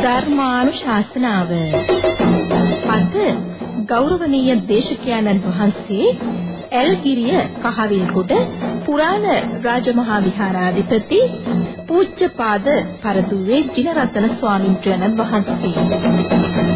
ධර්මානුශාසනාව. අද ගෞරවනීය දේශකයන්න් වහන්සේ එල්ගිරිය කහවිල්ගොඩ පුරාණ රාජමහා විහාරාධිපති පූජ්‍යපාද පරදුවේ ජිනරතන ස්වාමීන් වහන්සේ.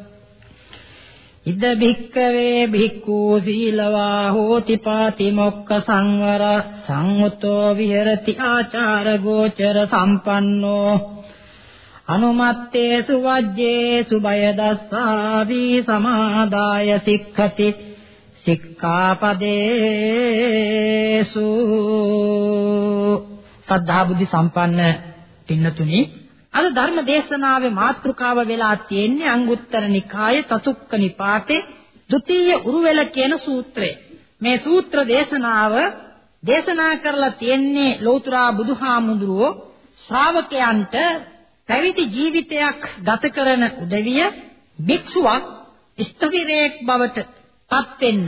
ඉද භික්කවේ භික්ඛු සීලවා හෝති පාති මොක්ක සංවර සංඋතෝ විහෙරති ආචාර ගෝචර සම්පන්නෝ අනුමත්තේසු වජ්ජේසු බය දස්සාවි සමාදාය සික්ඛති සික්ඛාපදේසු සද්ධා බුද්ධ සම්පන්න පින්නතුනි අද ධර්ම දේශනාවේ මාතෘකාව වෙලා තියෙන්නේ අංගුත්තර නිකාය තසුක්ක නිපාතේ ဒ ුතිය උරුවෙල කියන සූත්‍රය. මේ සූත්‍ර දේශනාව දේශනා කරලා තියෙන්නේ ලෞතර බුදුහාමුදුරුවෝ ශ්‍රාවකයන්ට පැවිදි ජීවිතයක් ගත කරන උදවිය භික්ෂුවක් ස්ථවිරයක් බවට පත් වෙන්න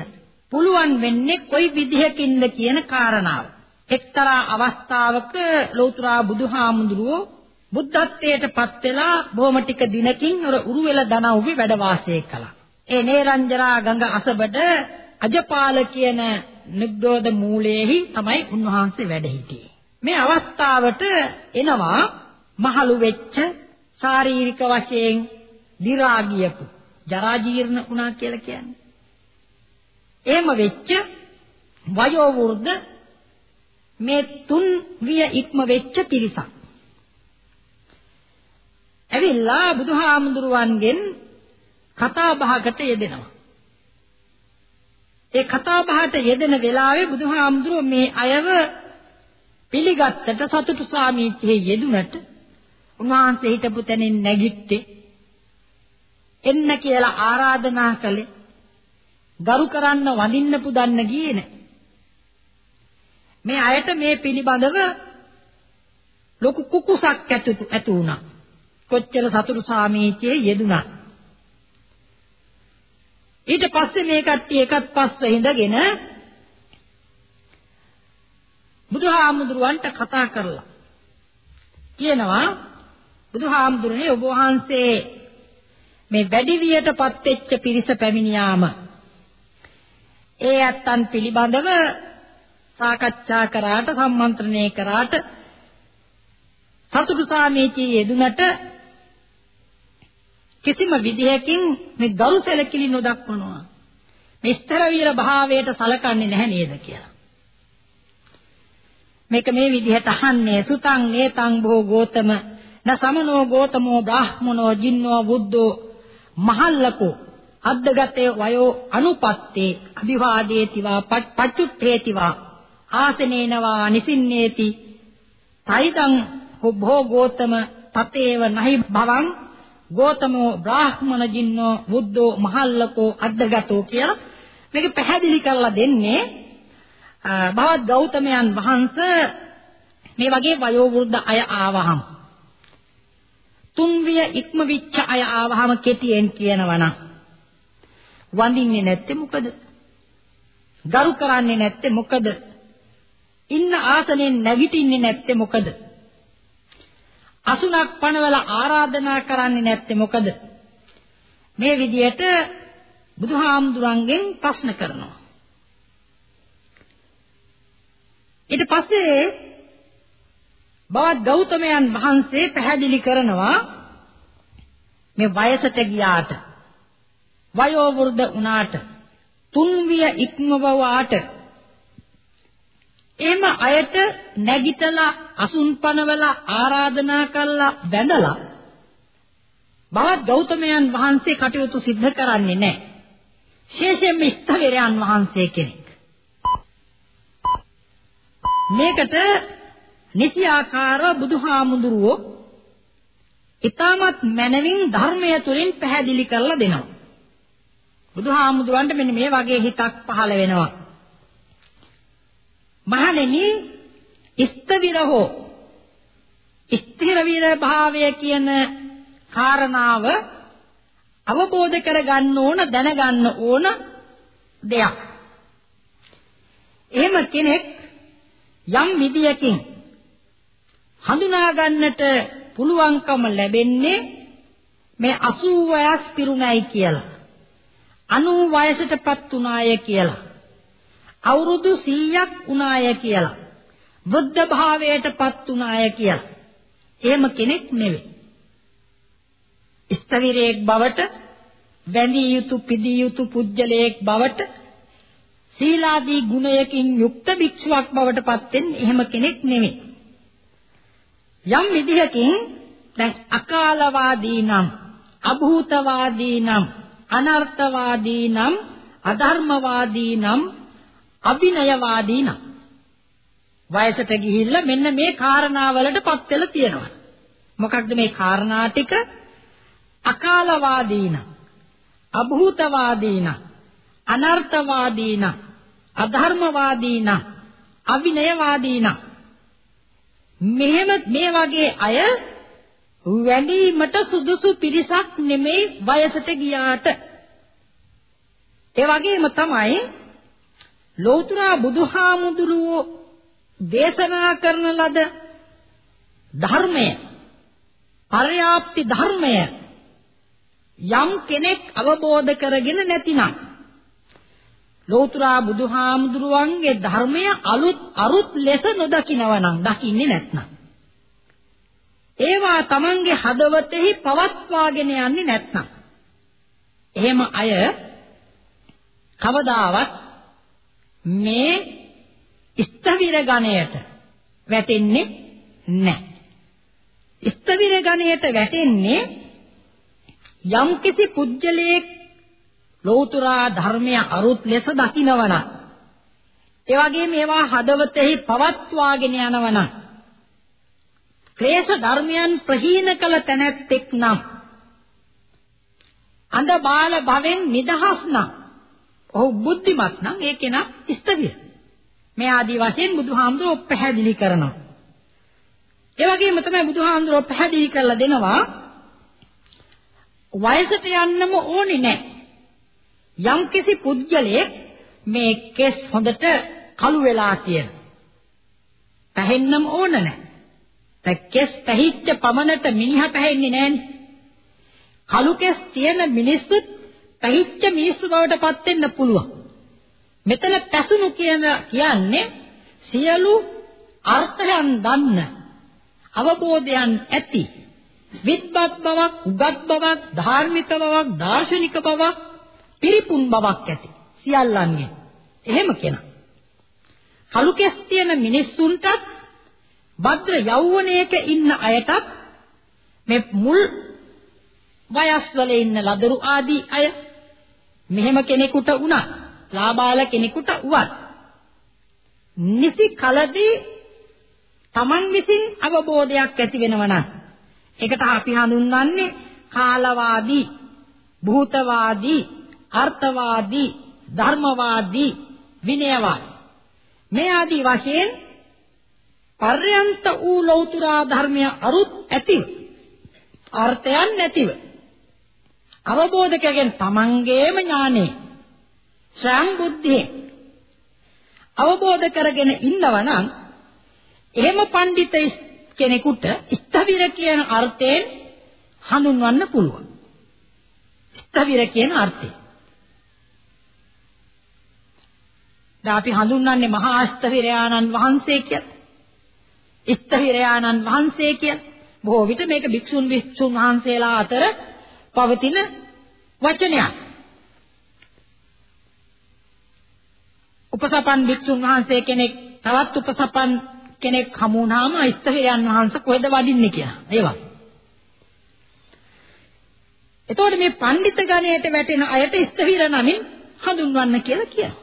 පුළුවන් වෙන්නේ කොයි විදිහකින්ද කියන කාරණාව. එක්තරා අවස්ථාවක ලෞතර බුදුහාමුදුරුවෝ බුද්ධත්වයට පත් වෙලා බොහොම ටික දිනකින් අර උරුවෙල දනව්වේ වැඩ වාසය කළා. ඒ නේරංජරා ගඟ අසබඩ අජපාල කියන නිබ්බෝධ මූලයේහි තමයි උන්වහන්සේ වැඩ හිටියේ. මේ අවස්ථාවට එනවා මහලු වෙච්ච ශාරීරික වශයෙන් දි รา ගියපු ජරා ජීර්ණ වුණා කියලා කියන්නේ. එහෙම වෙච්ච වයෝ වෘද්ධ මේ තුන් විය ඉක්ම වෙච්ච පිරිසක්. ඇවිල්ලා බුදුහාමුදුරුවන්ගෙන් කතා බහකට යෙදෙනවා. ඒ කතා බහට යෙදෙන වෙලාවේ බුදුහාමුදුරුවෝ මේ අයව පිළිගත්තට සතුටු ස්වාමීච්චේ යෙදුනට උන්වහන්සේ හිටපු තැනින් නැගිට්ටේ. එන්න කියලා ආරාධනා කළේ. ගරු කරන්න වඳින්න පුදන්න ගියේ නෑ. මේ අයට මේ පිළිබඳව ලොකු කුකුසක් ඇතු වුණා කොච්චර සතුරු සාමීචයේ යෙදුණා. ඊට පස්සේ මේ කට්ටිය එකත් පස්ස හිඳගෙන බුදුහාමුදුරුවන්ට කතා කරලා කියනවා බුදුහාමුදුරනේ ඔබ වහන්සේ මේ වැඩි වියටපත් වෙච්ච පිරිස පැමිණියාම ඒ ඇත්තන් පිළිබඳව සාකච්ඡා කරාට සම්මන්ත්‍රණය කරාට සතුටු සාමීචී යෙදුනට කිසිම විදිහකින් මේ ගරු සැලකිලි නොදක්වනවා. මේ ස්තර වීර භාවයට සලකන්නේ නැහැ නේද කියලා. මේක මේ විදිහට අහන්නේ සුතං නේතං භෝ ගෝතම න සමනෝ ගෝතමෝ බ්‍රාහ්මනෝ ජින්නෝ බුද්ධෝ මහල්ලකෝ අද්දගතේ වයෝ අනුපත්තේ අභිවාදේතිවා පච්චුට්ඨේතිවා ආසනේනවා නිසින්නේති තයිදං භෝ ගෝතම තතේව නහි භවං ගෝතමෝ බ්‍රාහ්මණ ජින්නෝ බුද්ධෝ මහල්ලකෝ අද්දගතෝ කියලා මේක පැහැදිලි කරලා දෙන්නේ බවත් ගෞතමයන් වහන්සේ මේ වගේ වයෝ වෘද්ධ අය ආවහම තුන්විය ඉක්ම විච්ච අය ආවහම කෙටියෙන් කියනවනම් වඳින්නේ නැත්තේ මොකද? ගරු කරන්නේ නැත්තේ මොකද? ඉන්න ආසනෙන් නැගිටින්නේ නැත්තේ මොකද? අසුණක් පනවලා ආරාධනා කරන්නේ නැත්තේ මොකද? මේ විදිහට බුදුහාමුදුරන්ගෙන් ප්‍රශ්න කරනවා. ඊට පස්සේ බවත් ගෞතමයන් වහන්සේ පැහැදිලි කරනවා මේ වයසට ගියාට වයෝ වෘද්ධ වුණාට තුන්විය ඉක්මවවාට එහෙම අයට නැගිටලා අසුන් පනවලා ආරාධනා කළා බැඳලා බවත් ගෞතමයන් වහන්සේ කටයුතු සිද්ධ කරන්නේ නැහැ. ශේෂයෙන්ම ස්ථවිරයන් වහන්සේ කෙනෙක්. මේකට නිසි ආකාරව බුදුහාමුදුරුවෝ ඊටමත් මනවින් ධර්මය තුලින් පැහැදිලි කරලා දෙනවා. බුදුහාමුදුරන්ට මෙන්න මේ වගේ හිතක් පහළ වෙනවා. මහණෙනි ඉස්තවිරහෝ ස්ථිර විර භාවය කියන කාරණාව අවබෝධ කරගන්න ඕන දැනගන්න ඕන දෙයක්. එහෙම කෙනෙක් යම් විදියකින් හඳුනා ගන්නට පුළුවන්කම ලැබෙන්නේ මේ 80 වයස් පිරුණයි කියලා. 90 වයසටපත් උනාය කියලා. අවුරුදු 100ක් උනාය කියලා. වෘද්ධ භාවයටපත් උනාය කියලා. එහෙම කෙනෙක් නෙවෙයි. ස්තවිරේක් බවට වැඳිය යුතු පිදිය යුතු පුජ්‍යලයක් බවට සීලාදී ගුණයකින් යුක්ත භික්ෂුවක් බවට පත් වෙන්නේ එහෙම කෙනෙක් නෙවෙයි. යම් විදිහකින් දැන් අකාලවාදී නම් අභූතවාදී නම් අනර්ථවාදී නම් අධර්මවාදී නම් අභිනයවාදී නම් වයසට ගිහිල්ලා මෙන්න මේ කාරණාවලටපත් වෙලා තියෙනවා. මොකක්ද මේ කාරණා ටික? අකාලවාදී නම් අභූතවාදී නම් අනර්ථවාදී නම් අධර්මවාදී නම් අවිනයවාදී නම් මෙහෙම මේ වගේ අය වැඳීමට සුදුසු පිරිසක් නෙමෙයි වයසට ගියාට ඒ වගේම තමයි ලෞතර බුදුහාමුදුරුවෝ දේශනා කරන ලද ධර්මය පර්යාප්ති ධර්මය යම් කෙනෙක් අවබෝධ කරගෙන නැතිනම් ලෞතර බුදුහාමුදුරුවන්ගේ ධර්මය අලුත් අරුත් ලෙස නොදකිනවා නම් දකින්නේ නැත්නම්. ඒවා Tamange හදවතෙහි පවත්වාගෙන යන්නේ නැත්නම්. එහෙම අය කවදාවත් මේ ස්ථවිර ගණයට වැටෙන්නේ නැහැ. ස්ථවිර ගණයට වැටෙන්නේ යම්කිසි පුජ්‍යලයක් ලෝතුරා ධර්මය අරුත් ලෙස දකිනවනම් ඒ වගේම ඒවා හදවතෙහි පවත්වාගෙන යනවනම් ක්ලේශ ධර්මයන් ප්‍රහීන කළ තැනැත්තෙක් නම් අඳ බාල භවෙන් නිදහස් නම් ඔහු බුද්ධිමත් නම් ඒ කෙනා ස්ථවිර මේ ආදි වශයෙන් බුදුහාමුදුරුවෝ පැහැදිලි කරනවා ඒ වගේම තමයි බුදුහාමුදුරුවෝ පැහැදිලි කරලා දෙනවා වයසට යන්නම ඕනේ නැහැ යම්කිසි පුද්ගලයෙක් මේ කෙස් හොඳට කළු වෙලා තියෙන. පැහෙන්නම ඕන නැහැ. දැන් කෙස් පැහිච්ච පමණට මිනිහා පැහෙන්නේ නැහනේ. කළු කෙස් තියෙන මිනිස්සුත් පැහිච්ච මිනිස්සු බවට පත් වෙන්න පුළුවන්. මෙතන පැසුණු කියන කියන්නේ සියලු අර්ථයන් දන්න අවබෝධයන් ඇති විද්වත් බවක් උගත් බවක් ධාර්මික බවක් දාර්ශනික බවක් පිරිපුන් බවක් ඇති සියල්ලන්ගේ. එහෙම කෙනා. කලු කෙස් තියෙන මිනිස්සුන්ටත් භද්‍ර යෞවනයක ඉන්න අයටත් මේ මුල් වයස්වල ඉන්න ලදරු ආදී අය මෙහෙම කෙනෙකුට වුණා ලාබාල කෙනෙකුට උවත් නිසි කලදී Taman විසින් අවබෝධයක් ඇති වෙනවා නම් ඒකට අපි හඳුන්වන්නේ කාලවාදී භූතවාදී අර්ථවාදී ධර්මවාදී විනයවාදී. මේ ආදී වශයෙන් පර්යන්ත වූ ලෞතර ධර්මය අරුත් ඇතිව අර්ථයන් නැතිව අවබෝධ කරගෙන තමන්ගේම ඥානෙ ශ්‍රාම් බුද්ධිය අවබෝධ කරගෙන ඉන්නවනම් එහෙම පඬිත කෙනෙකුට ස්ථවිර කියන අර්ථයෙන් හඳුන්වන්න පුළුවන්. ස්ථවිර කියන අර්ථය. දැන් අපි හඳුන්වන්නේ මහා අෂ්ටවිරයාණන් වහන්සේ කියලා. ඉෂ්ටවිරයාණන් වහන්සේ කියලා. බොහෝ විට මේක භික්ෂුන් භික්ෂුන් වහන්සේලා අතර පවතින වචනයක්. උපසපන් භික්ෂුන් වහන්සේ කෙනෙක් තවත් උපසපන් කෙනෙක් හමු වුණාම ඉෂ්ටවිරයන් වහන්සේ කොහෙද වඩින්නේ කියලා. ඒවා. එතකොට මේ පඬිත ගණයට වැටෙන අයට ඉෂ්ටවිර නමින් හඳුන්වන්න කියලා කියනවා.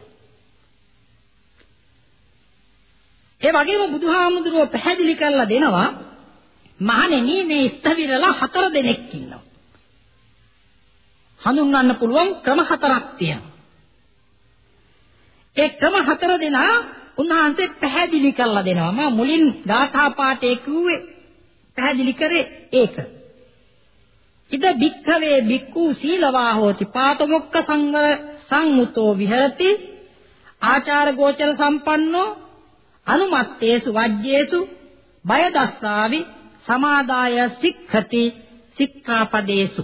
ඒ වගේම බුදුහාමුදුරුව පැහැදිලි කරලා දෙනවා මහණෙනි මේ ස්ථවිරලා හතර දෙනෙක් ඉන්නවා. හඳුන්වන්න පුළුවන් ක්‍රම හතරක් තියෙනවා. ඒ ක්‍රම හතර දෙනා උන්වහන්සේ පැහැදිලි කරලා දෙනවා. මම මුලින් ගාථා පාඨයේ කිව්වේ පැහැදිලි කරේ ඒක. ඉද භික්ඛවේ භික්ඛු සීලවා හෝති පාතමොක්ක සංවර සංමුතෝ විහෙරති ආචාර ගෝචර සම්පන්නෝ අනුමත්තේසු වජ්ජේසු බය දස්සාවි සමාදාය සික්ඛති සික්ඛාපදේසු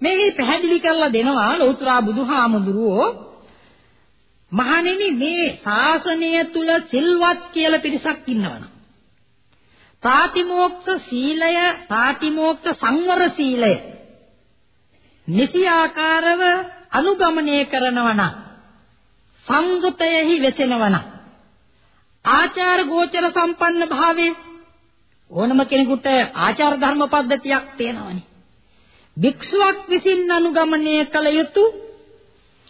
මේ පැහැදිලි කරලා දෙනවා ලෞතර බුදුහාමුදුරුවෝ මහණෙනි මේ ශාසනය තුල සිල්වත් කියලා පිරිසක් ඉන්නවනම් ප්‍රාතිමෝක්ෂ සීලය ප්‍රාතිමෝක්ෂ සංවර සීලය නිසි ආකාරව අනුගමනය කරනවනම් සංගතයෙහි වෙසෙනවනම් ආචාර ගෝචර සම්පන්න භාවයේ ඕනම කෙනෙකුට ආචාර ධර්ම පද්ධතියක් තියෙනවනේ භික්ෂුවක් විසින් අනුගමනය කළ යුතු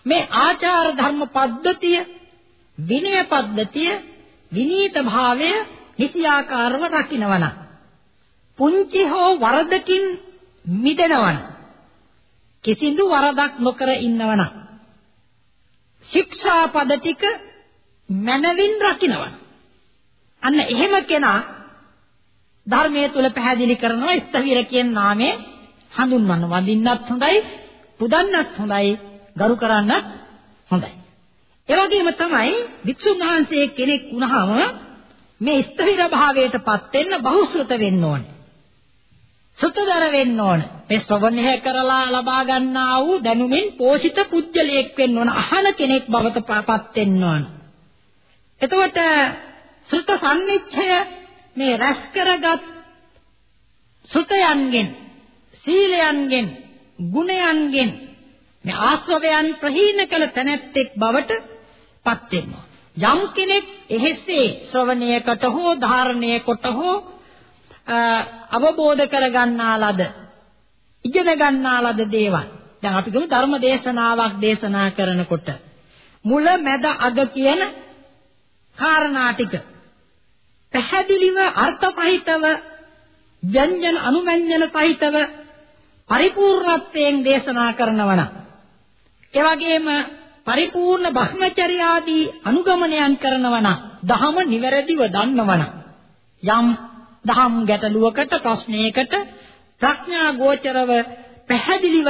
මේ ආචාර ධර්ම පද්ධතිය විනය පද්ධතිය විනීත භාවය නිසියාකාරව රකින්නවන පුංචි හෝ වරදකින් මිදෙනවන. කිසිදු වරදක් නොකර ඉන්නවන. ශික්ෂා පද ටික මනවින් රකින්නවන අන්න එහෙම කෙනා ධර්මයේ තුල පැහැදිලි කරනවා ස්තවිර කියන නාමයේ හඳුන්වන්න. වඳින්නත් හොඳයි පුදන්නත් හොඳයි. ගරු කරන්නත් හොඳයි ඒ වගේම තමයි වික්ෂුන් වහන්සේ කෙනෙක් වුණාම මේ ස්ථවිර භාවයටපත් වෙන්න බහුශෘත වෙන්න ඕනේ. සුතදර වෙන්න ඕන. මේ ශ්‍රවණය කරලා ලබා ගන්නා වූ දැනුමින් පෝෂිත පුජ්‍යලයක් වෙන්න ඕන. අහන කෙනෙක් බවට පත් වෙන්න ඕන. එතකොට සුත සම්නිච්ඡය මේ රැස් කරගත් සුතයන්ගෙන් සීලයන්ගෙන් ගුණයන්ගෙන් මේ ආශ්‍රවයන් ප්‍රහීන කළ තැනැත්තෙක් බවට පත් වෙනවා. යම් කෙනෙක් එහෙසේ ශ්‍රවණයකට හෝ ධාරණය කොට හෝ අවබෝධ කර ගන්නා ලද ඉගෙන ගන්නා ලද දේවල්. දැන් අපි ගමු ධර්ම දේශනාවක් දේශනා කරනකොට. මුල මැද අග කියන කාරණා ටික. පැහැදිලිව අර්ථපහිතව ව්‍යංජන අනුව්‍යංජන සහිතව පරිපූර්ණත්වයෙන් දේශනා කරනවා නම් ඒ වගේම පරිපූර්ණ භ්‍රමචර්යාදී අනුගමනයන් කරනවා නම් දහම නිවැරදිව දන්නවා නම් යම් දහම් ගැටලුවකට ප්‍රශ්නයකට ප්‍රඥා ගෝචරව පැහැදිලිව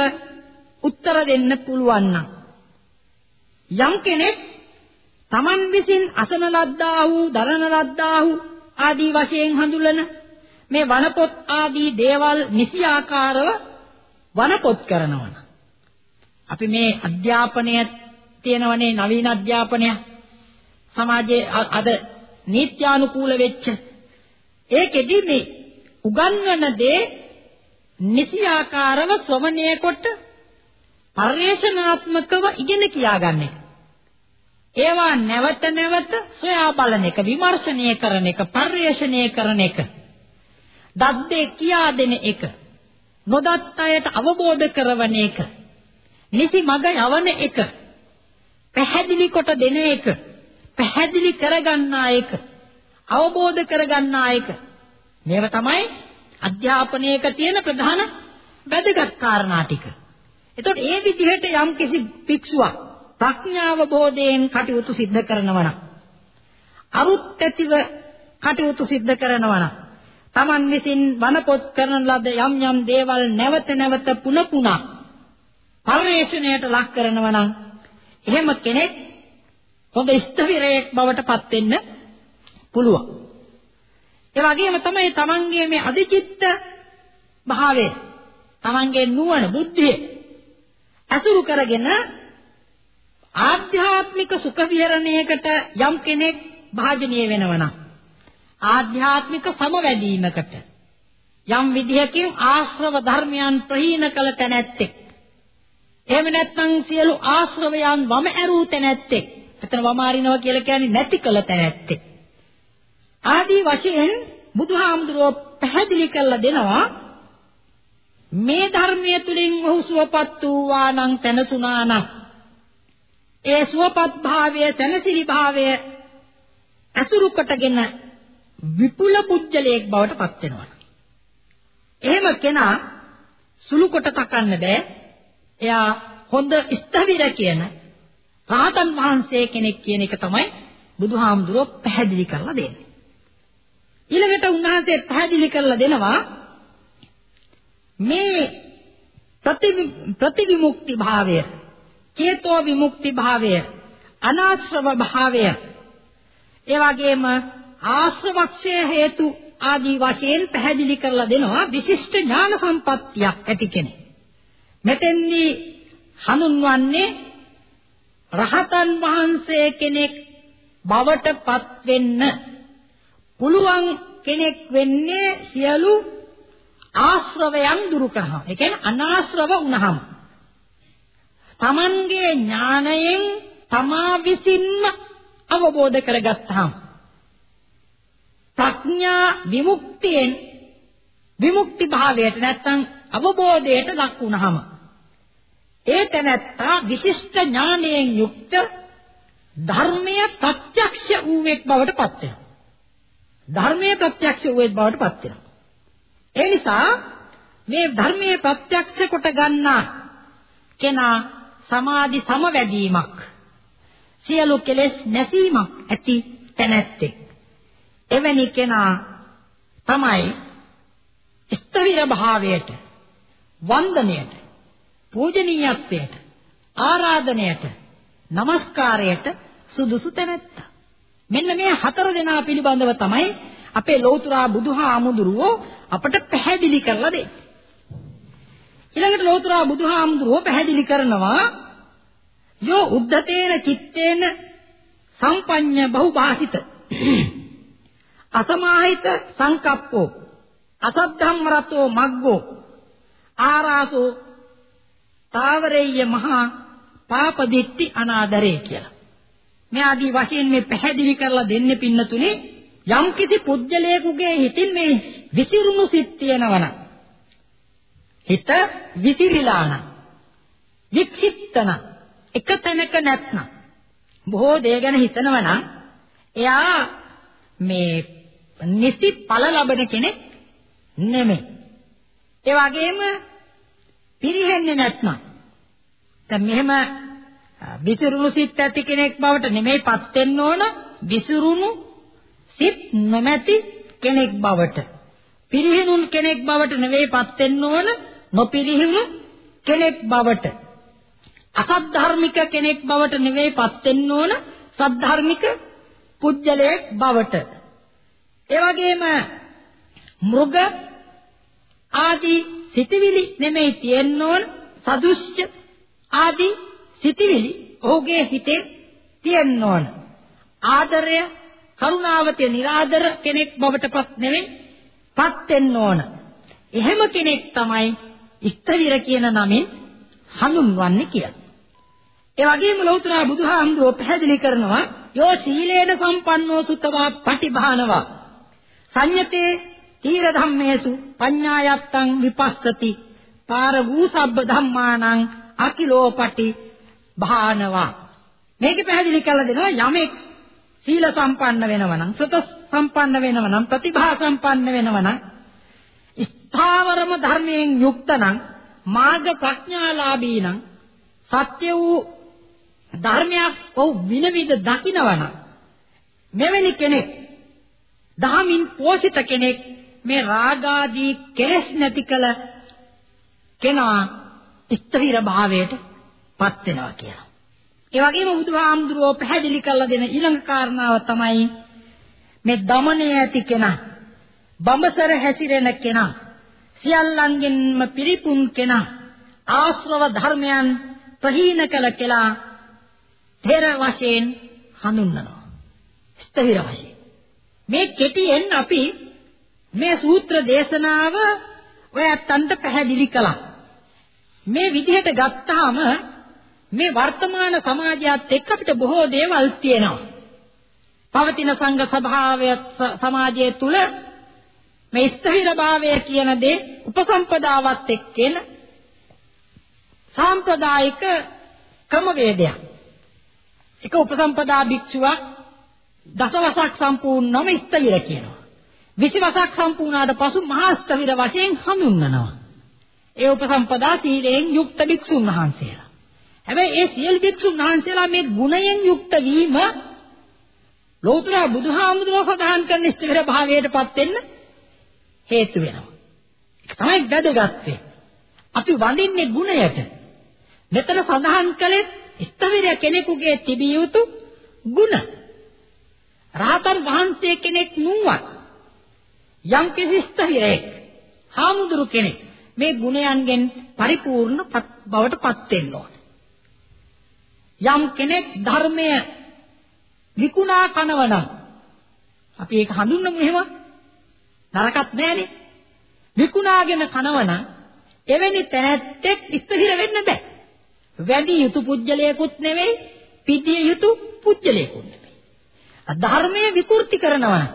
උත්තර දෙන්න පුළුවන් නම් යම් කෙනෙක් Taman විසින් අසන ලද්දා වූ දරන ලද්දා වූ ආදී වශයෙන් හඳුලන මේ වනපොත් ආදී දේවල් නිසි ආකාරව වනපොත් කරනවා අපි මේ අධ්‍යාපනය තියෙනවනේ නවීන අධ්‍යාපනය සමාජයේ අද නීත්‍යානුකූල වෙච්ච ඒකෙදි මේ උගන්වන දේ නිසියාකාරව ශ්‍රවණය කොට පරිේශනාත්මකව ඉගෙන කියාගන්න එක. ඒවා නැවත නැවත සොයා බලන එක, විමර්ශනය කරන එක, පරිේශණය කරන එක. දද්දේ කියා දෙන එක. නොදත් අයට අවබෝධ කරවන එක. නිසි මඟ යවන එක. පැහැදිලි කොට දෙන එක පැහැදිලි කරගන්නා එක අවබෝධ කරගන්නා එක මේව තමයි අධ්‍යාපනයක තියෙන ප්‍රධාන වැදගත් කාරණා ටික. එතකොට ඒ විදිහට යම් කිසි භික්ෂුවක් ප්‍රඥාව බෝධයෙන් කටයුතු සිද්ධ කරනවා නම් අරුත් ඇතිව කටයුතු සිද්ධ කරනවා නම් Taman විසින් වනපොත් කරන ලද යම් යම් දේවල් නැවත නැවත පුන පුනා පරිශ්‍රණයට ලක් කරනවා නම් එහෙම කෙනෙක් හොඳ ස්ථවිරයක් බවට පත් වෙන්න පුළුවන්. ඒ වගේම තමයි තමන්ගේ මේ අධිචිත්ත භාවය තමන්ගේ නුවණ බුද්ධිය අසුරු කරගෙන ආධ්‍යාත්මික සුඛ විහරණයකට යම් කෙනෙක් භාජනීය වෙනවා නම් ආධ්‍යාත්මික සමවැදීමකට යම් විදිහකින් ආශ්‍රව ධර්මයන් ප්‍රහීන කළ තැනැත්තෙක් එහෙම නැත්නම් සියලු ආශ්‍රවයන් වම ඇරූ තැනැත්තෙක්. එතන වම අරිනවා කියලා කියන්නේ නැති කළ තැනැත්තෙක්. ආදී වශයෙන් බුදුහාමුදුරුවෝ පැහැදිලි කරලා දෙනවා මේ ධර්මයේ තුලින් ඔහු සුවපත් වූවා නම් තනසුනා නම් ඒ සුවපත් භාවය තනසිරි භාවය ඇසුරු කොටගෙන විපුල පුජ්‍යලයක් බවට පත් වෙනවා. එහෙම කෙනා සුළු කොට තකන්න බෑ. එයා හොඳ ස්ථවිර කියන රාතන් වහන්සේ කෙනෙක් කියන එක තමයි බුදුහාමුදුරුවෝ පැහැදිලි කරලා දෙන්නේ. ඊළඟට උන්වහන්සේ පැහැදිලි කරලා දෙනවා මේ ප්‍රතිවිමුක්ති භාවය, චේතෝ විමුක්ති භාවය, අනාශ්‍රව භාවය, ඒ වගේම ආශ්‍රවක්ෂය හේතු ආදී වශයෙන් පැහැදිලි කරලා දෙනවා විශිෂ්ට ඥාන සම්පත්තියක් ඇති කෙනෙක්. මෙතෙන්දී හඳුන්වන්නේ රහතන් වහන්සේ කෙනෙක් බවට පත් වෙන්න පුළුවන් කෙනෙක් වෙන්නේ සියලු ආශ්‍රවයන් දුරු කරනවා. ඒ කියන්නේ අනාශ්‍රව වුණාම. Tamanගේ ඥාණයෙන් තමා විසින්ම අවබෝධ කරගත්තාම ප්‍රඥා විමුක්තියෙන් විමුක්ති භාවයට නැත්තම් අවබෝධයට ලක් වුණාම ඒ තැනැත්තා විශිෂ්ට ඥානයෙන් යුක්ත ධර්මය ප්‍රත්‍යක්ෂ වූවෙක් බවට පත් වෙනවා. ධර්මයේ ප්‍රත්‍යක්ෂ වූවෙක් බවට පත් වෙනවා. ඒ නිසා මේ ධර්මයේ ප්‍රත්‍යක්ෂ කොට ගන්නා කෙනා සමාධි සමවැදීමක් සියලු කෙලෙස් නැසීමක් ඇති තැනැත්තෙක්. එවැනි කෙනා තමයි ස්ථවිර භාවයට වන්දනයට පූජනීයත්වයට ආරාධනයට নমස්කාරයට සුදුසු තැනැත්තා. මෙන්න මේ හතර දෙනා පිළිබඳව තමයි අපේ ලෞතුරා බුදුහාමුදුරුවෝ අපට පැහැදිලි කරලා දෙන්නේ. ඊළඟට ලෞතුරා බුදුහාමුදුරුවෝ පැහැදිලි කරනවා යෝ උද්දතේන චිත්තේන සම්පඤ්ඤ බහුභාසිත අසමාහිත සංකප්පෝ අසද්ධම්ම රතෝ මග්ගෝ ආරාසෝ තාවරෙය්‍ය මහා පාපදිට්ටි අනාදරේ කියලා. මේ ආදී වශයෙන් මේ පැහැදිලි කරලා දෙන්නේ පින්නතුනේ යම් කිසි පුජ්‍යලයකගේ හිතින් මේ විසිරුණු සිත් තියෙනවනම් හිත විසිරිලා නම් වික්ෂිප්තන එක තැනක නැත්නම් බොහෝ දේ ගැන හිතනවා නම් එයා මේ නිසි ඵල ලබන කෙනෙක් නෙමෙයි. ඒ වගේම පිරිහෙන්නේ නැත්නම් දැන් මෙහෙම විසිරුණු සිත් ඇති කෙනෙක් බවට නෙමෙයිපත් වෙන්න ඕන විසිරුණු සිත් නොමැති කෙනෙක් බවට. පිරිහිනුන් කෙනෙක් බවට නෙවෙයිපත් වෙන්න ඕන නොපිරිහිණු කෙනෙක් බවට. අසත් ධර්මික කෙනෙක් බවට නෙවෙයිපත් වෙන්න ඕන සද්ධර්මික පුජ්‍යලයක් බවට. ඒ වගේම මෘග ආදී සිතවිලි නෙමෙයි තියෙන්න ඕන සදුෂ්ච ආදී සිතවිලි ඔහුගේ හිතේ තියෙන්න ඕන. ආදරය කරුණාවතේ නිරාදර කෙනෙක් බවටපත් නෙවෙයි පත් වෙන්න ඕන. එහෙම කෙනෙක් තමයි ඉස්තවිර කියන නමින් හඳුන්වන්නේ කියලා. ඒ වගේම ලෞතර බුදුහාමුදුරුවෝ පැහැදිලි කරනවා යෝ සීලේන සම්පන්නෝ සුතවා පටිභානවා. සංයතේ තීර ධම්මේසු පඤ්ඤායත්තං විපස්සති. පාර වූ සබ්බ ධම්මානං අකිලෝපටි භානවා. මේක පැහැදිලි කරලා දෙනවා යමෙක් සීල සම්පන්න වෙනවා නම් සත සම්පන්න වෙනවා නම් ප්‍රතිභා සම්පන්න වෙනවා නම් ස්ථාවරම ධර්මයෙන් යුක්ත නම් මාර්ග ප්‍රඥාලාභී නම් සත්‍ය වූ ධර්මයක් ඔව් විනවිද දකිනවනම් මෙවැනි කෙනෙක් දහමින් පෝෂිත කෙනෙක් මේ රාගාදී කෙලෙස් නැති කළ කෙනා ස්ථවිර භාවයට පත් වෙනවා කියලා. ඒ වගේම බුදුහාමුදුරුවෝ පැහැදිලි කරලා දෙන ඊළඟ කාරණාව තමයි මේ দমনය ඇති කෙනා, බඹසර හැසිරෙන කෙනා, සියල්ලන්ගෙන්ම පිරිපුන් කෙනා, ආශ්‍රව ධර්මයන් ප්‍රහීන කළ කෙලා තෙර වශයෙන් හඳුන්වනවා. ස්ථවිර වශයෙන්. මේ කෙටියෙන් අපි මේ සූත්‍ර දේශනාව ඔයයන්ට පැහැදිලි කළා. මේ විදිහට ගත්තාම මේ වර්තමාන සමාජයත් එක්ක අපිට බොහෝ දේවල් තියෙනවා. පවතින සංඝ සභාවය සමාජය තුල මේ ස්ථිරභාවය කියන දේ උපසම්පදාවත් එක්කෙන සාම්ප්‍රදායික ක්‍රමවේදයක්. එක උපසම්පදා භික්ෂුවක් දසවසක් සම්පූර්ණම ස්ථවිර කියනවා. 20 වසක් සම්පූර්ණාට පසු මහා ස්ථවිර වශයෙන් හඳුන්වනවා. ඒ උපසම්පදා සීලයෙන් යුක්ත භික්ෂුන් වහන්සේලා. හැබැයි ඒ සියලු භික්ෂුන් වහන්සේලා මේ ගුණයෙන් යුක්ත වීම ලෝතර බුදුහාමුදුරුවෝ සඳහන් කරන ස්ථිර භාවයටපත් වෙන්න හේතු වෙනවා. ඒක තමයි වැදගත් අපි වඳින්නේ ගුණයට. මෙතන සඳහන් කළේ ස්ථවිර කෙනෙකුගේ තිබිය යුතු ගුණ. රාතන් වහන්සේ කෙනෙක් නුවත් යම් කිසි ස්ථවිරයෙක් හාමුදුරු කෙනෙක් මේ ගුණයන්ගෙන් පරිපූර්ණ බවට පත් වෙන්න ඕන. යම් කෙනෙක් ධර්මය විකුණා කනවනම් අපි ඒක හඳුන්වමු එහෙම. නරකත් නෑනේ විකුණාගෙන කනවනම් එවැනි තැනැත්තෙක් ඉස්තහිර වෙන්න බෑ. වැඩි යුතු පුජ්‍යලයකුත් නෙවෙයි පිටිය යුතු පුජ්‍යලයකුත් නෙවෙයි. ධර්මයේ විකෘති කරනවා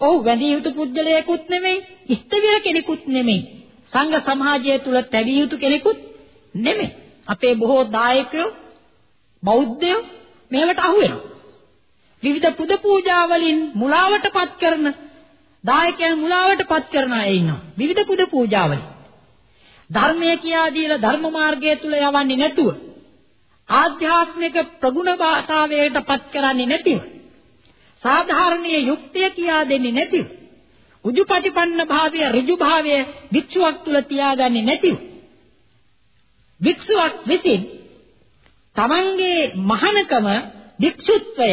ඔව් වැඩි යුතු පුජ්‍යලයකුත් නෙවෙයි ඉස්තවිර කෙනෙකුත් නෙවෙයි. සංඝ සමාජය තුල තැබිය යුතු කෙනෙකුත් නෙමෙයි. අපේ බොහෝ දායකයෝ බෞද්ධයෝ මේවට අහු වෙනවා. විවිධ පුද පූජා වලින් මුලාවටපත් කරන දායකයන් මුලාවටපත් කරන අය ඉන්නවා. විවිධ පුද පූජා වලින්. ධර්මය කියා දීලා ධර්ම මාර්ගය තුල යවන්නේ නැතුව ආධ්‍යාත්මික ප්‍රගුණතාවයටපත් කරන්නේ නැතිව සාධාරණීය යුක්තිය කියා දෙන්නේ නැතිව උජුපටිපන්න භාවය ඍජු භාවය භික්ෂුවක් තුල තියාගන්නේ නැතිව භික්ෂුවක් විසින් තමන්ගේ මහානකම භික්ෂුත්වය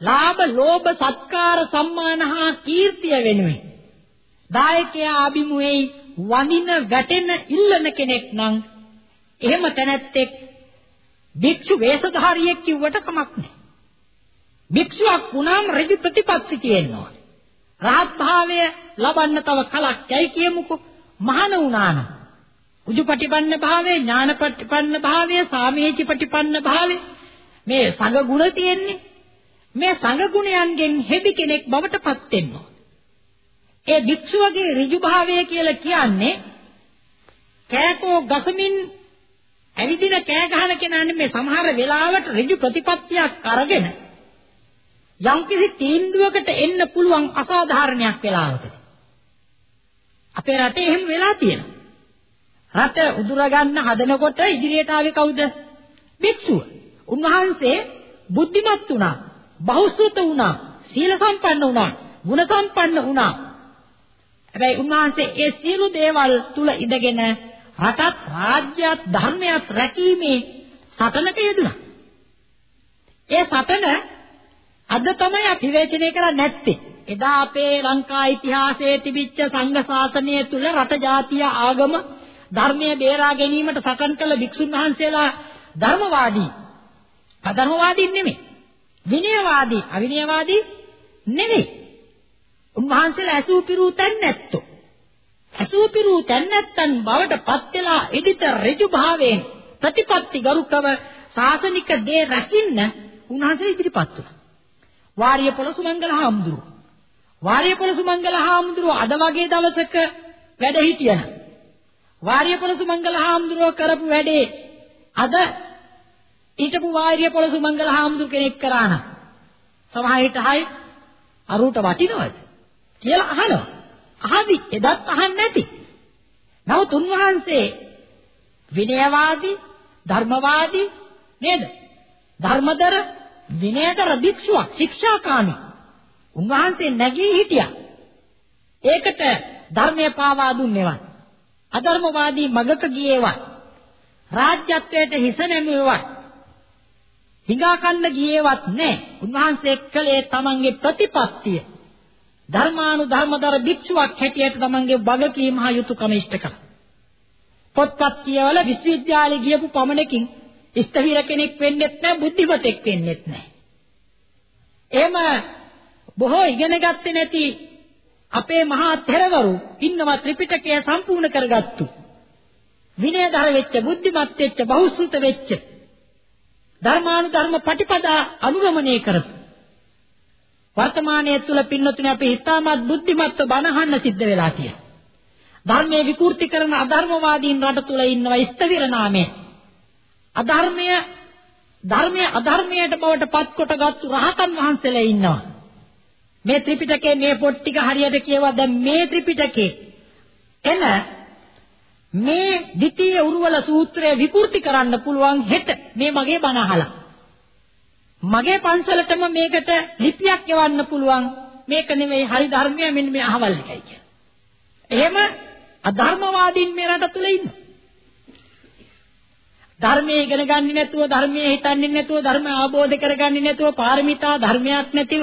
ලාභ ලෝභ සත්කාර සම්මාන හා කීර්තිය වෙනුවෙන් දායකයා අභිමුවේ වඳින වැටෙන ඉල්ලන කෙනෙක් නම් එහෙම තැනැත්තෙක් භික්ෂු වේශධාරියෙක් කිව්වට කමක් නැහැ. භික්ෂුවක් වුණාම ඍජු ප්‍රතිපත්ති තියෙනවා. රහත් භාවය ලබන්න තව කලක් යයි කියමුකෝ. මහාන වුණාන. උජුපටිපන්න භාවය, ඥානපටිපන්න භාවය, සාමීචිපටිපන්න භාවය මේ සංඝ ගුණ තියෙන්නේ. මේ සංඝ ගුණයන්ගෙන් හෙබි කෙනෙක් බවට පත් වෙනවා. ඒ භික්ෂුවගේ ඍජු භාවය කියලා කියන්නේ කෑකෝ ගසමින් ඇවිදින කෑ ගහන කෙනා නෙමෙයි සමහර වෙලාවට ඍජු ප්‍රතිපත්තියක් අරගෙන යම්කිසි තීන්දුවකට එන්න පුළුවන් අසාධාරණයක් වෙලාවකදී. අපේ රටේ එහෙම වෙලා තියෙනවා. රට උදුර ගන්න හදනකොට ඉදිරියට ආවේ කවුද? භික්ෂුව. උන්වහන්සේ බුද්ධිමත් වුණා, බහුශ්‍රත වුණා, සීල සම්පන්න වුණා, ගුණ සම්පන්න වුණා. හැබැයි උන්වහන්සේ ඒ සියලු දේවල් තුල ඉඳගෙන රටත් රාජ්‍යත් ධර්මයක් රැකීමේ සටනක යෙදුණා. ඒ සටන අද තමයි අපි විවේචනය කරන්නේ නැත්තේ. එදා අපේ ලංකා ඉතිහාසයේ තිබිච්ච සංඝ ශාසනය තුල රට ජාතිය ආගම ධර්මයේ බේරා ගැනීමට සකන් කළ භික්ෂුන් වහන්සේලා ධර්මවාදී අධර්මවාදී නෙමෙයි. විනයවාදී අවිනයවාදී නෙමෙයි. උන්වහන්සේලා ඇසූ පිරූ තැන් නැත්තෝ. ඇසූ පිරූ තැන් නැත්තන් බවට පත් වෙලා එදිත ඍජු භාවයෙන් ප්‍රතිපත්ති ගරුකව ශාසනික දේ රකින්න උන්වහන්සේ ඉදිරිපත් වුණා. වාරිය පොළොසු මංගල හාමුදුරුව. වාරිය පොළොසු මංගල හාමුදුරුව අද වගේ දවසක වැඩ හිටියන. වාරිය පොළොසු මංගල හාමුදුරුව කරපු වැඩේ අද ඊටපු වාරිය පොළොසු මංගල හාමුදුරු කෙනෙක් කරා නම් සමහර විට හයි අරුට වටිනවද කියලා අහනවා. අහදි එදත් අහන්නේ නැති. නමුත් උන්වහන්සේ විනයවාදී ධර්මවාදී නේද? ධර්මදර විනයදර භික්ෂුවක් ශික්ෂාකාමී. උන්වහන්සේ නැගී හිටියා. ඒකට ධර්මය පාවා දුන්නේවත්. අධර්මවාදී මගක ගියේවත්. රාජ්‍යත්වයට හිස නැමුවේවත්. හිඟා කන්න ගියේවත් නැහැ. උන්වහන්සේ කළේ තමන්ගේ ප්‍රතිපත්තිය. ධර්මානුධර්මදර භික්ෂුවක් හැටියට තමන්ගේ වගකීම හා යුතුයකම ඉෂ්ට කළා. පොත්පත් කියවල විශ්වවිද්‍යාලේ ගියපු පමණකින් ස්ථවිර කෙනෙක් වෙන්නෙත් නැහැ බුද්ධිමතෙක් වෙන්නෙත් නැහැ. එහෙම බොහෝ ඉගෙන ගත්තේ නැති අපේ මහා තෙරවරු ඉන්නවා ත්‍රිපිටකය සම්පූර්ණ කරගත්තු. විනයදර වෙච්ච බුද්ධිමත් වෙච්ච බහුසුත වෙච්ච ධර්මානුධර්ම පටිපදා අනුගමනය කරපු වර්තමානයේ තුල පින්නතුනේ අපි හිතාමත් බුද්ධිමත්ව බණහන්න සිද්ධ වෙලා තියෙනවා. ධර්මයේ විකෘති කරන අධර්මවාදීන් රට තුල ඉන්නවා ස්ථවිර නාමයේ. අධර්මය ධර්මයේ අධර්මයට බවට පත් කොටගත්තු රහතන් වහන්සේලා ඉන්නවා. මේ ත්‍රිපිටකේ මේ පොත් ටික හරියට කියවා දැන් මේ ත්‍රිපිටකේ එන මේ ද්විතීය උරුවල සූත්‍රය විකෘති කරන්න පුළුවන් හෙට මේ මගේ බණ අහලා. මගේ පන්සලටම මේකට ලිපියක් යවන්න පුළුවන් මේක නෙමෙයි හරි ධර්මය මෙන්න මේ අහවල් එකයි කියන්නේ. එහෙම අධර්මවාදීන් මේ රට තුල ඉන්නවා. ධර්මයේ ඉගෙන ගන්නේ නැතුව ධර්මයේ හිතන්නේ නැතුව ධර්ම අවබෝධ කරගන්නේ නැතුව පාරමිතා ධර්මයක් නැතිව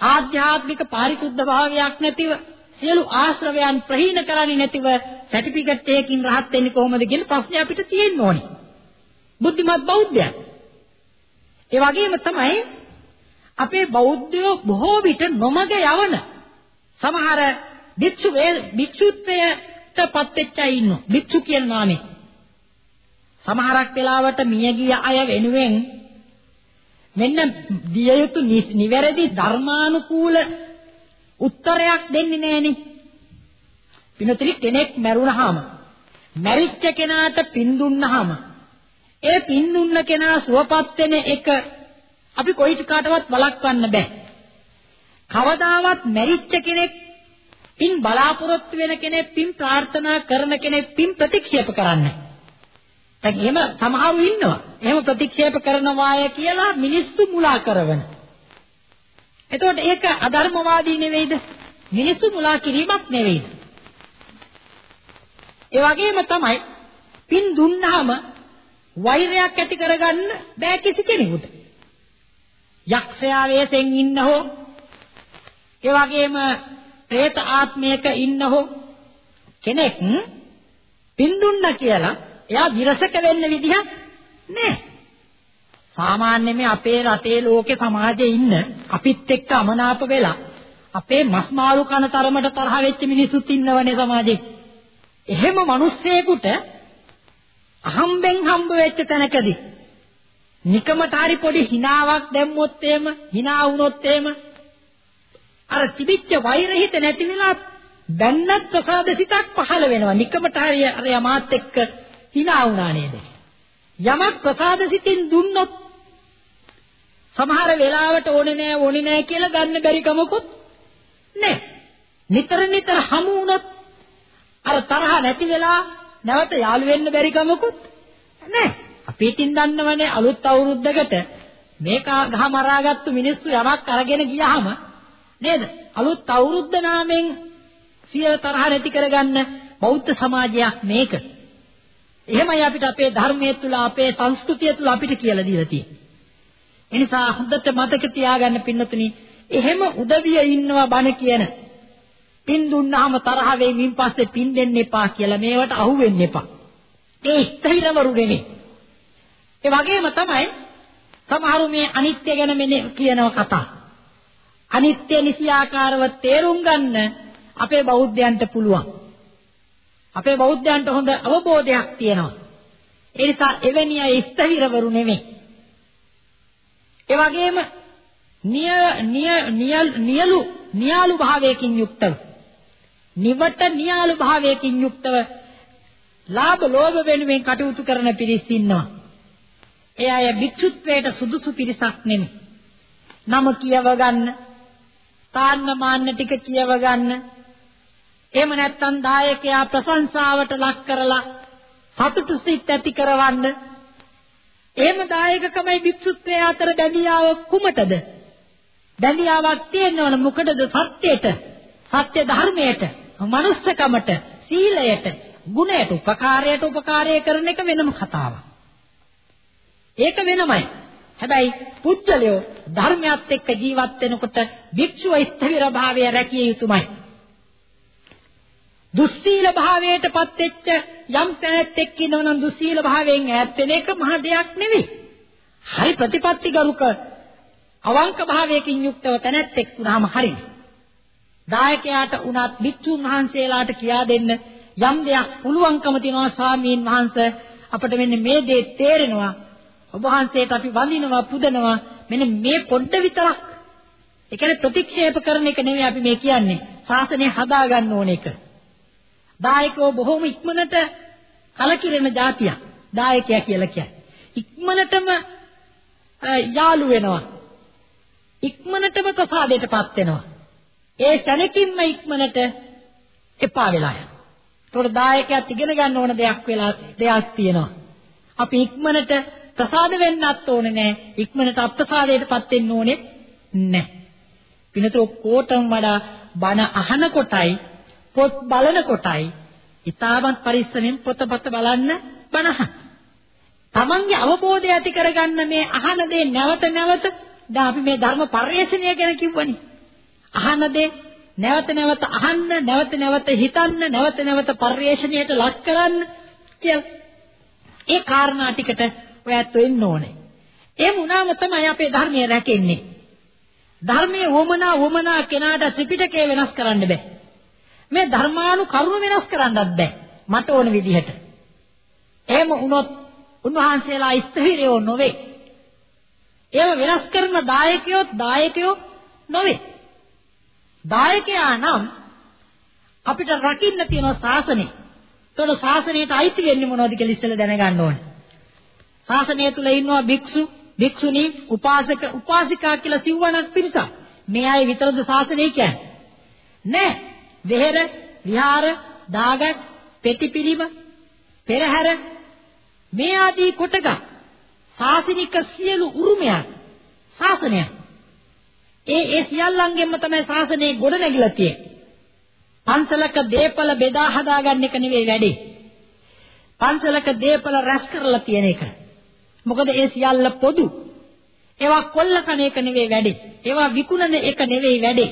ආධ්‍යාත්මික පාරිශුද්ධ භාවයක් නැතිව සියලු ආශ්‍රවයන් ප්‍රහීන කරන්නේ නැතිව සර්ටිෆිකට් එකකින් රහත් වෙන්නේ කොහොමද කියන ප්‍රශ්නේ අපිට තියෙන්න ඕනේ. බුද්ධිමත් බෞද්ධයන්. ඒ වගේම තමයි අපේ බෞද්ධයෝ බොහෝ විට නොමග යවන සමහර භික්ෂු භික්ෂුත්වයට පත් වෙච්ච අය ඉන්නවා. භික්ෂු කියන නාමයෙන්. සමහරක් වෙලාවට මියගිය අය වෙනුවෙන් මෙන්න දිය යුතු නිවැරදි ධර්මානුකූල උත්තරයක් දෙන්නේ නැහෙනි. පිනතුලි කෙනෙක් මැරුණාම මැරිච්ච කෙනාට පින් දුන්නාම ඒ පින් දුන්න කෙනා සුවපත් වෙන එක අපි කොයි කාටවත් වළක්වන්න බෑ. කවදාවත් මැරිච්ච කෙනෙක් පින් බලාපොරොත්තු වෙන කෙනෙක් පින් ප්‍රාර්ථනා කරන කෙනෙක් පින් ප්‍රතික්ෂේප කරන්නේ. දැන් එහෙම සමහරු ඉන්නවා. එහෙම ප්‍රතික්ෂේප කරනවාය කියලා මිනිස්සු මුලා කරවන. එතකොට ඒක අධර්මවාදී නෙවෙයිද? මිනිස්සු මුලා කිරීමක් නෙවෙයිද? ඒ වගේම තමයි පින් දුන්නාම වෛරයක් ඇති කරගන්න බෑ කිසි කෙනෙකුට. යක්ෂයා වේසෙන් ඉන්න හෝ ඒ වගේම പ്രേත ආත්මයක ඉන්න හෝ කෙනෙක් පින් දුන්න කියලා එයා විරසක වෙන්න විදිහක් නෑ. සාමාන්‍යයෙන් මේ අපේ රටේ ලෝකේ සමාජයේ ඉන්න අපිත් එක්ක අමනාප වෙලා අපේ මස් මාළු කන තරමට තරහ වෙච්ච මිනිස්සුත් ඉන්නවනේ සමාජේ. එහෙම මිනිස්සෙකුට අහම්බෙන් හම්බ වෙච්ච තැනකදී නිකමට හරි පොඩි හිනාවක් දැම්මොත් එහෙම hina වුණොත් එහෙම අර තිබිච්ච වෛරහිත නැති වෙලා දැන්නත් ප්‍රසාද සිතක් පහළ වෙනවා නිකමට හරි අර යමාත් එක්ක hina වුණා නේද? යමක් ප්‍රසාද සිතින් දුන්නොත් සමහර වෙලාවට ඕනේ නෑ ඕනේ නෑ කියලා ගන්න බැරි කමකුත් නෑ. නිතර නිතර හමු වුණොත් අර තරහ නැති වෙලා නැවත යාළු වෙන්න බැරි කමකුත් නෑ. අපි ඉතින් දන්නවනේ අලුත් අවුරුද්දකට මේක ගහ මරාගත්තු මිනිස්සු යමක් අරගෙන ගියාම නේද? අලුත් අවුරුද්ද නාමෙන් සිය තරහ නැති කරගන්න බෞද්ධ සමාජයක් මේක. එහෙමයි අපිට අපේ ධර්මයේ තුල අපේ සංස්කෘතිය තුල අපිට කියලා දීලා තියෙන්නේ. ඒ නිසා හොඳට මතක තියාගන්න පින්නතුනි එහෙම උදවිය ඉන්නවා බණ කියන. පින් දුන්නාම තරහ වෙමින් පස්සේ පින් දෙන්න එපා කියලා මේවට අහු වෙන්න එපා. ඒ ස්ථිරවරු නෙමෙයි. ඒ වගේම තමයි සමහරු මේ අනිත්‍ය ගැන මෙන්න කියනවා කතා. අනිත්‍ය නිසියාකාරව තේරුම් ගන්න අපේ බෞද්ධයන්ට පුළුවන්. අපේ බෞද්ධයන්ට හොඳ අවබෝධයක් තියෙනවා. ඒ නිසා එවැනි අය ස්ථවිරවරු නෙමෙයි. ඒ වගේම නියලු නියාලු භාවයකින් යුක්තව නිවට නියාලු භාවයකින් යුක්තව ලාභ ලෝභ වෙනුවෙන් කටයුතු කරන පිරිස් ඉන්නවා. ඒ අය භික්ෂුත්වයට සුදුසු පිරිසක් නෙමෙයි. නම කියව ගන්න, තාන්න මාන්න ටික කියව ගන්න, එහෙම නැත්නම් දායකයා ප්‍රශංසාවට ලක් කරලා සතුටු සිත් ඇති කරවන්න. එහෙම දායකකමයි භික්ෂුත්වයේ අතර බැඳියාව කුමටද? බැඳියාවක් තියෙනවන මොකටද? සත්‍යයට සත්‍ය ධර්මයට මනුස්සකමට සීලයට ගුණයට උපකාරයට උපකාරය කරන එක වෙනම කතාවක්. ඒක වෙනමයි. හැබැයි පුච්චලයෝ ධර්මයත් එක්ක ජීවත් වෙනකොට භික්ෂුව ස්ථවිර භාවය රැකිය යුතුමයි. දුස්සීල භාවයටපත් වෙච්ච යම් තැනෙක් ඉන්නවනම් දුස්සීල භාවයෙන් ඈත් වෙන එක මහ දෙයක් නෙවෙයි. හරි ප්‍රතිපත්තිගරුක අවංක භාවයකින් යුක්තව තැනැත්තෙක් වුණාම හරි. දායකයාට උනත් භික්ෂුන් වහන්සේලාට කියා දෙන්න යම් දෙයක් පුළුවන්කම තියනවා ස්වාමීන් වහන්සේ අපිට මෙන්න මේ දේ තේරෙනවා. ඔබ වහන්සේට අපි වඳිනවා පුදනවා. මෙන්න මේ පොඩ්ඩ විතරක්. ඒ කියන්නේ ප්‍රතික්ෂේප කරන එක නෙවෙයි අපි මේ කියන්නේ. ශාසනය හදා ගන්න ඕන එක. දායකෝ බොහොම ඉක්මනට කලකිරෙන જાතියක් දායකයා කියලා කියන්නේ. ඉක්මනටම යාළු වෙනවා. ඉක්මනටම ප්‍රසාදයටපත් වෙනවා. ඒ සැනකින්ම ඉක්මනට එපා වෙලා යනවා. ඒතකොට දායකයාත් ඉගෙන ගන්න ඕන දෙයක් වෙලා දෙයක් තියෙනවා. අපි ඉක්මනට ප්‍රසාද වෙන්නත් ඕනේ නැහැ. ඉක්මනට අප්‍රසාදයටපත් වෙන්න ඕනේ නැහැ. පිනතෝ කෝටම් වඩා බණ අහන කොටයි පොත් බලන කොටයි ඊටමත් පරිස්සමෙන් පොතපත බලන්න බණහන්. තමන්ගේ අවබෝධය ඇති කරගන්න මේ අහන දේ නැවත නැවත දැන් අපි මේ ධර්ම පරිශ්‍රණය ගැන කිව්වනේ. අහන දේ නැවත නැවත අහන්න නැවත නැවත හිතන්න නැවත නැවත පරිශ්‍රණයට ලක් කරන්න කියලා. ඒ කාරණා ටිකට ඔයත් වෙන්න ඕනේ. ඒ වුණාම තමයි අපේ ධර්මය රැකෙන්නේ. ධර්මයේ වමනා වමනා කෙනාට ත්‍රිපිටකය වෙනස් කරන්න බෑ. මේ ධර්මානු කරුණු වෙනස් කරන්නත් බෑ. මට ඕන විදිහට. එහෙම වුණොත් උන්වහන්සේලා ස්ථිරයෝ නොවේ. ඒව වෙනස් කරන දායකයෝත් දායකයෝ නොවේ. දායකයා නම් අපිට රකින්න තියෙන ශාසනය. ඒතකොට ශාසනයට අයිති වෙන්නේ මොනවද කියලා ඉස්සෙල්ලා දැනගන්න ඕනේ. ශාසනය තුල ඉන්නවා භික්ෂු භික්ෂුණී උපාසක උපාසිකා කියලා සිව්වනක් පිරිසක්. මේ අය විතරද ශාසනය කියන්නේ? නෑ. වෙහෙර, විහාර, දාගත්, පෙතිපිලිම, පෙරහැර මේ ආදී කොටක ශාසනික සියලු උරුමයන් ශාසනය. ඒ ඒ සියල්ලංගෙන්ම තමයි ශාසනය ගොඩ නැගිලා තියෙන්නේ. පන්සලක දීපල බෙදා හදාගන්න එක නෙවෙයි වැඩේ. පන්සලක දීපල රැස් කරලා තියෙන එක. මොකද ඒ සියල්ල පොදු. ඒවා කොල්ල කණ එක නෙවෙයි වැඩේ. ඒවා විකුණන එක නෙවෙයි වැඩේ.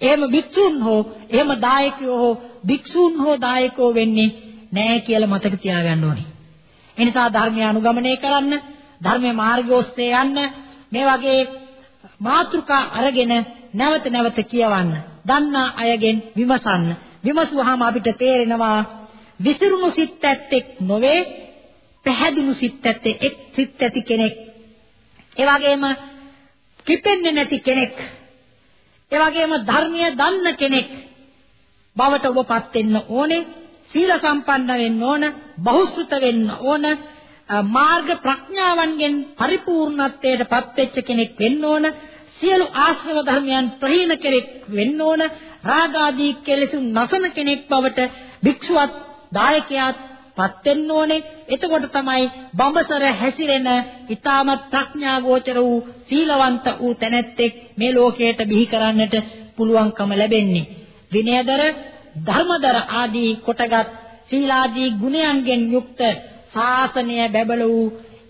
එහෙම භික්ෂුන් හෝ එහෙම දායකයෝ හෝ භික්ෂුන් හෝ දායකෝ වෙන්නේ නැහැ කියලා මතක තියාගන්න ඕනේ. ඒ නිසා ධර්මය අනුගමනය කරන්න, ධර්මයේ මාර්ගය ඔස්සේ යන්න මේ වගේ මාතෘකා අරගෙන නැවත නැවත කියවන්න. දන්නා අයගෙන් විමසන්න. විමසුවාම අපිට තේරෙනවා විසිරුණු සිත් ඇත්තෙක් නොවේ පැහැදිලි සිත් ඇත්තේ එක් සිත් ඇති කෙනෙක්. ඒ වගේම කිපෙන්නේ නැති කෙනෙක්. ඒ වගේම ධර්මීය දන්න කෙනෙක් බවට ඔබපත් වෙන්න ඕනේ. සීල සම්පන්න වෙන්න ඕන, බහුශ්‍රත වෙන්න ඕන, මාර්ග ප්‍රඥාවන්ගෙන් පරිපූර්ණත්වයට පත් වෙච්ච කෙනෙක් වෙන්න ඕන. සියලු ආශ්‍රව ධර්මයන් ප්‍රහීන කෙනෙක් වෙන්න ඕන. රාග ආදී කෙලෙසුන් නැසන කෙනෙක් බවට භික්ෂුවත් දායකයාත් පත් වෙන්න ඕනේ. එතකොට තමයි බඹසර හැසිරෙන ඊටම ප්‍රඥා ගෝචර වූ සීලවන්ත වූ තැනැත්තෙක් මේ ලෝකයට බිහි කරන්නට පුළුවන්කම ලැබෙන්නේ. විනයදර, ධර්මදර ආදී කොටගත් සීලාදී ගුණයන්ගෙන් යුක්ත ශාසනය බැබළ වූ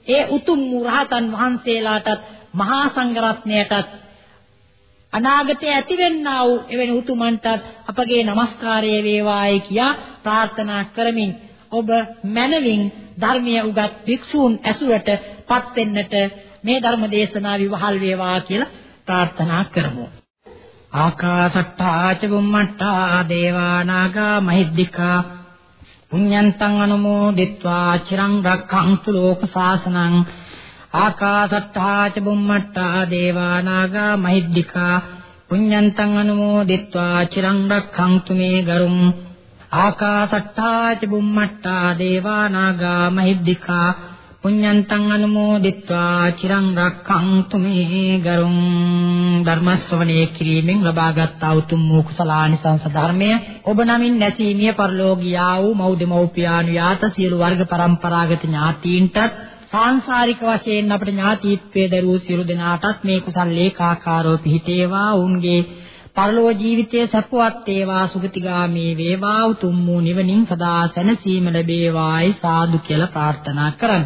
ඒ උතුම් රහතන් වහන්සේලාටත් මහා සංඝරත්නයටත් අනාගතයේ ඇතිවෙන්නා වූ එවැනි උතුමන්ටත් අපගේ নমස්කාරය වේවායි කියා ප්‍රාර්ථනා කරමින් ඔබ මනවින් ධර්මීය උගත් භික්ෂූන් ඇසුරට පත් වෙන්නට මේ ධර්ම දේශනාව විවහල් වේවා කියලා ප්‍රාර්ථනා කරමු. ආකාසට්ටා ච බුම්මට්ටා දේවා නාග මහිද්దికා පුඤ්ඤන්තං අනුමෝදිත්වා චිරං රක්ඛන්තු ලෝක සාසනං ආකාසට්ටා ච බුම්මට්ටා දේවා නාග මහිද්దికා පුඤ්ඤන්තං අනුමෝදිත්වා චිරං රක්ඛන්තු මේ ගරුම් ආකාසට්ටා ච බුම්මට්ටා දේවා නාග මහිද්దికා පුඤ්ඤන්තං අනුමෝදිත්වා චිරං රක්ඛන්තු මේ ගරුම් ධර්ම ශ්‍රවණය කිරීමෙන් ලබාගත් උතුම් වූ කුසලානිසංස ධර්මය ඔබ නමින් නැසීමිය පරිලෝකියා වූ මෞදෙමෝපියාණු යාත සියලු වර්ග પરම්පරාගත ඥාතීන්ටත් සාංශාරික වශයෙන් අපට ඥාතිත්වයේ දරූ සියලු දෙනාටත් මේ කුසල් ලේකාකාරෝ පිහිටේවා. උන්ගේ පරලෝක ජීවිතයේ සපුවත් වේවා සුගතිගාමී වේවා උතුම් වූ නිවනින් සදා සැනසීම ලැබේවායි සාදු කියලා ප්‍රාර්ථනා කරන්.